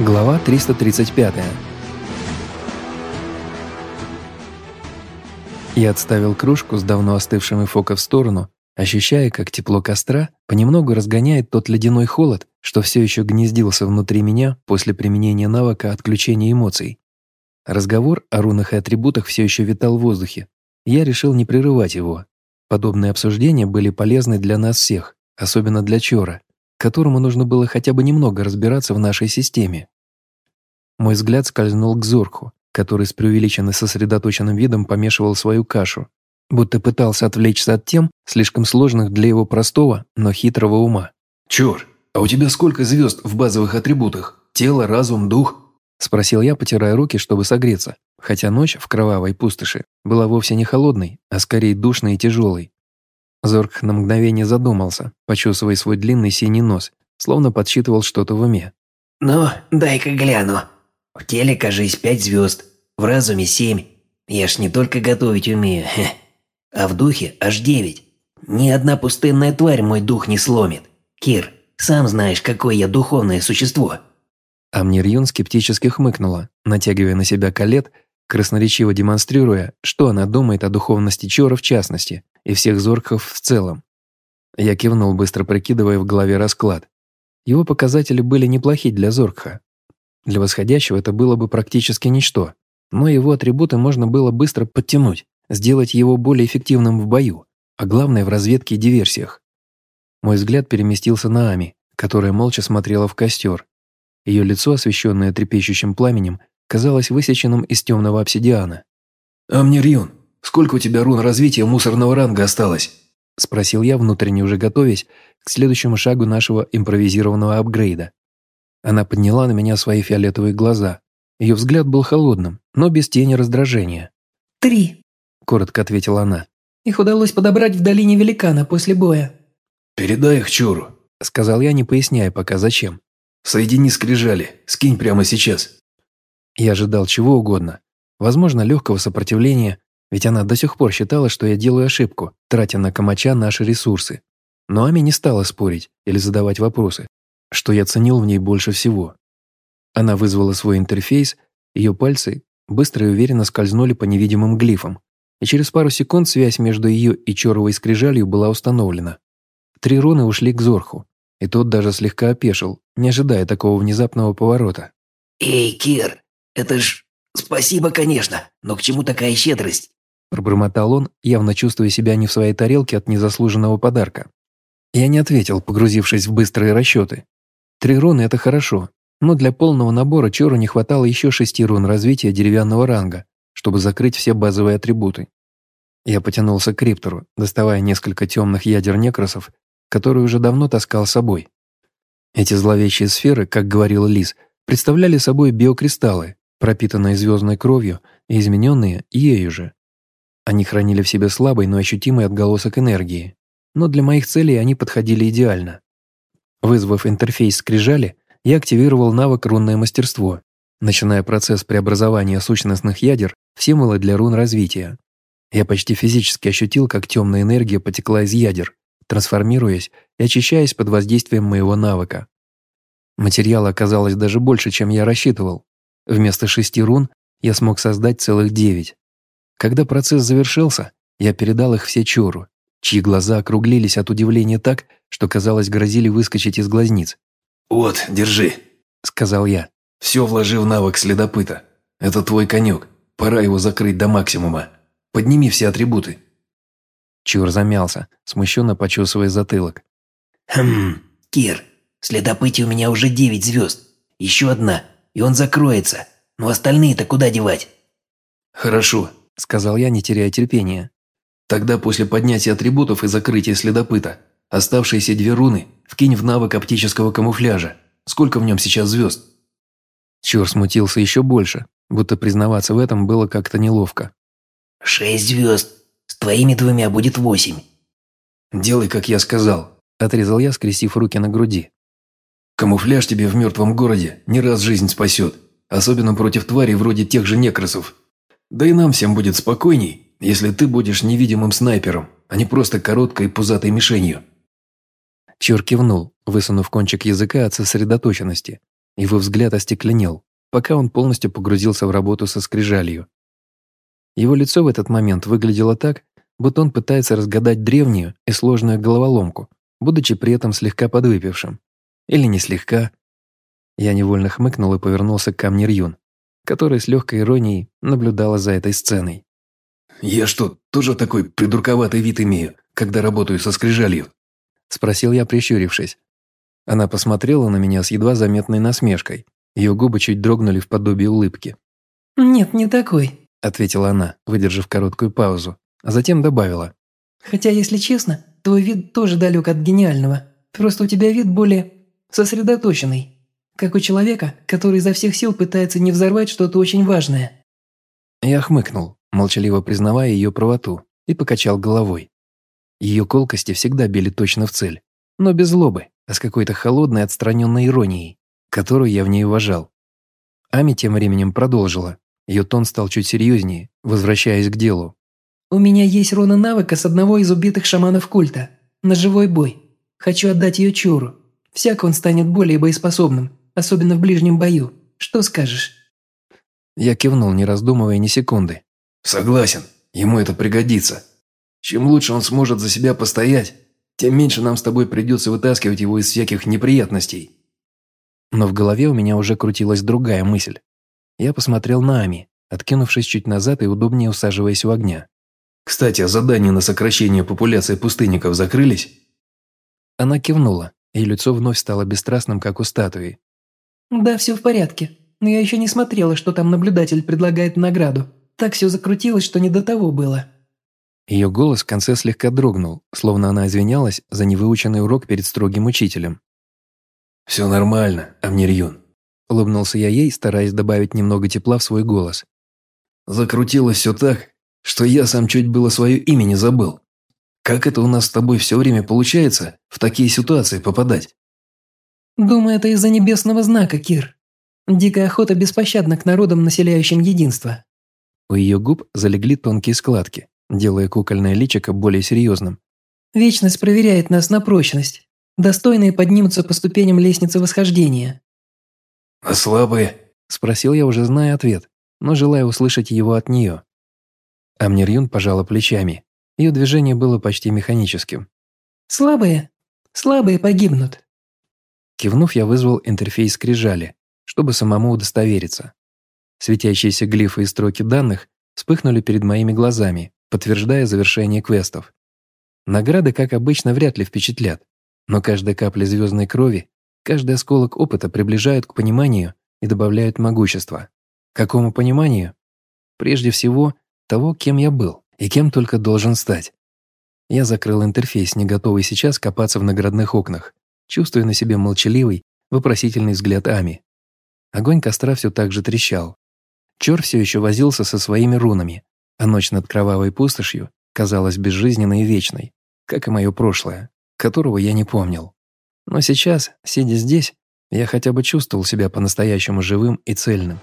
Глава 335. Я отставил кружку с давно остывшим фока в сторону, ощущая, как тепло костра понемногу разгоняет тот ледяной холод, что все еще гнездился внутри меня после применения навыка отключения эмоций. Разговор о рунах и атрибутах все еще витал в воздухе. Я решил не прерывать его. Подобные обсуждения были полезны для нас всех, особенно для Чора, которому нужно было хотя бы немного разбираться в нашей системе. Мой взгляд скользнул к Зорху, который с преувеличенно сосредоточенным видом помешивал свою кашу, будто пытался отвлечься от тем, слишком сложных для его простого, но хитрого ума. «Чёр, а у тебя сколько звезд в базовых атрибутах? Тело, разум, дух?» Спросил я, потирая руки, чтобы согреться, хотя ночь в кровавой пустоши была вовсе не холодной, а скорее душной и тяжелой. Зорг на мгновение задумался, почесывая свой длинный синий нос, словно подсчитывал что-то в уме. «Ну, дай-ка гляну. В теле, кажись, пять звезд, в разуме семь. Я ж не только готовить умею, хе. а в духе аж девять. Ни одна пустынная тварь мой дух не сломит. Кир, сам знаешь, какое я духовное существо». Амнирьюн скептически хмыкнула, натягивая на себя колет, красноречиво демонстрируя, что она думает о духовности Чора в частности и всех зорков в целом. Я кивнул, быстро прикидывая в голове расклад. Его показатели были неплохи для Зоркха. Для восходящего это было бы практически ничто, но его атрибуты можно было быстро подтянуть, сделать его более эффективным в бою, а главное в разведке и диверсиях. Мой взгляд переместился на Ами, которая молча смотрела в костер. Ее лицо, освещенное трепещущим пламенем, казалось высеченным из темного обсидиана. «Амнирьон, Сколько у тебя рун развития мусорного ранга осталось?» – спросил я, внутренне уже готовясь к следующему шагу нашего импровизированного апгрейда. Она подняла на меня свои фиолетовые глаза. Ее взгляд был холодным, но без тени раздражения. «Три», – коротко ответила она. «Их удалось подобрать в долине великана после боя». «Передай их Чуру», – сказал я, не поясняя пока зачем. «Соедини скрижали, скинь прямо сейчас». Я ожидал чего угодно. Возможно, легкого сопротивления, ведь она до сих пор считала, что я делаю ошибку, тратя на Камача наши ресурсы. Но Ами не стала спорить или задавать вопросы, что я ценил в ней больше всего. Она вызвала свой интерфейс, ее пальцы быстро и уверенно скользнули по невидимым глифам, и через пару секунд связь между ее и Чоровой скрижалью была установлена. Три руны ушли к Зорху, и тот даже слегка опешил, не ожидая такого внезапного поворота. «Эй, Кир, это ж... Спасибо, конечно, но к чему такая щедрость? Пробормотал он, явно чувствуя себя не в своей тарелке от незаслуженного подарка. Я не ответил, погрузившись в быстрые расчеты. Три руны – это хорошо, но для полного набора Чору не хватало еще шести рун развития деревянного ранга, чтобы закрыть все базовые атрибуты. Я потянулся к криптору, доставая несколько темных ядер некросов, которые уже давно таскал с собой. Эти зловещие сферы, как говорил Лис, представляли собой биокристаллы, пропитанные звездной кровью и измененные ею же. Они хранили в себе слабый, но ощутимый отголосок энергии. Но для моих целей они подходили идеально. Вызвав интерфейс скрижали, я активировал навык «Рунное мастерство», начиная процесс преобразования сущностных ядер в символы для рун развития. Я почти физически ощутил, как темная энергия потекла из ядер, трансформируясь и очищаясь под воздействием моего навыка. Материала оказалось даже больше, чем я рассчитывал. Вместо шести рун я смог создать целых девять. Когда процесс завершился, я передал их все Чору, чьи глаза округлились от удивления так, что, казалось, грозили выскочить из глазниц. «Вот, держи», — сказал я. «Все вложи в навык следопыта. Это твой конек. Пора его закрыть до максимума. Подними все атрибуты». Чур замялся, смущенно почесывая затылок. «Хм, Кир, в следопыте у меня уже девять звезд. Еще одна, и он закроется. Но остальные-то куда девать?» «Хорошо, сказал я, не теряя терпения. Тогда после поднятия атрибутов и закрытия следопыта, оставшиеся две руны вкинь в навык оптического камуфляжа. Сколько в нем сейчас звезд? Чур смутился еще больше, будто признаваться в этом было как-то неловко. «Шесть звезд. С твоими двумя будет восемь». «Делай, как я сказал», – отрезал я, скрестив руки на груди. «Камуфляж тебе в мертвом городе не раз жизнь спасет, особенно против тварей вроде тех же некросов. Да и нам всем будет спокойней, если ты будешь невидимым снайпером, а не просто короткой пузатой мишенью». Чур кивнул, высунув кончик языка от сосредоточенности, Его взгляд остекленел, пока он полностью погрузился в работу со скрижалью. Его лицо в этот момент выглядело так, будто он пытается разгадать древнюю и сложную головоломку, будучи при этом слегка подвыпившим. Или не слегка. Я невольно хмыкнул и повернулся к Камни Рьюн, которая с легкой иронией наблюдала за этой сценой. «Я что, тоже такой придурковатый вид имею, когда работаю со скрижалью?» Спросил я, прищурившись. Она посмотрела на меня с едва заметной насмешкой. Ее губы чуть дрогнули в подобии улыбки. «Нет, не такой», — ответила она, выдержав короткую паузу, а затем добавила. «Хотя, если честно, твой вид тоже далек от гениального. Просто у тебя вид более сосредоточенный, как у человека, который изо всех сил пытается не взорвать что-то очень важное». Я хмыкнул, молчаливо признавая ее правоту, и покачал головой. Ее колкости всегда били точно в цель, но без злобы, а с какой-то холодной отстраненной иронией, которую я в ней уважал. Ами тем временем продолжила. Ее тон стал чуть серьезнее, возвращаясь к делу. «У меня есть руна навыка с одного из убитых шаманов культа. На живой бой. Хочу отдать ее Чуру. Всяк он станет более боеспособным, особенно в ближнем бою. Что скажешь?» Я кивнул, не раздумывая ни секунды. «Согласен, ему это пригодится. Чем лучше он сможет за себя постоять, тем меньше нам с тобой придется вытаскивать его из всяких неприятностей». Но в голове у меня уже крутилась другая мысль. Я посмотрел на Ами, откинувшись чуть назад и удобнее усаживаясь у огня. «Кстати, а задания на сокращение популяции пустынников закрылись?» Она кивнула, и лицо вновь стало бесстрастным, как у статуи. «Да, все в порядке. Но я еще не смотрела, что там наблюдатель предлагает награду. Так все закрутилось, что не до того было». Ее голос в конце слегка дрогнул, словно она извинялась за невыученный урок перед строгим учителем. «Все нормально, Амнирьюн», – улыбнулся я ей, стараясь добавить немного тепла в свой голос. «Закрутилось все так, что я сам чуть было свое имя не забыл. Как это у нас с тобой все время получается в такие ситуации попадать?» «Думаю, это из-за небесного знака, Кир. Дикая охота беспощадна к народам, населяющим единство». У ее губ залегли тонкие складки, делая кукольное личико более серьезным. «Вечность проверяет нас на прочность. Достойные поднимутся по ступеням лестницы восхождения». «А слабые?» – спросил я, уже зная ответ, но желая услышать его от нее. Амнирюн пожала плечами. Ее движение было почти механическим. «Слабые? Слабые погибнут». Кивнув, я вызвал интерфейс скрижали, чтобы самому удостовериться. Светящиеся глифы и строки данных вспыхнули перед моими глазами, подтверждая завершение квестов. Награды, как обычно, вряд ли впечатлят, но каждая капля звездной крови, каждый осколок опыта приближают к пониманию и добавляют могущества. К какому пониманию? Прежде всего, того, кем я был и кем только должен стать. Я закрыл интерфейс, не готовый сейчас копаться в наградных окнах, чувствуя на себе молчаливый, вопросительный взгляд Ами. Огонь костра все так же трещал. Чор все еще возился со своими рунами, а ночь над кровавой пустошью казалась безжизненной и вечной, как и мое прошлое, которого я не помнил. Но сейчас, сидя здесь, я хотя бы чувствовал себя по-настоящему живым и цельным.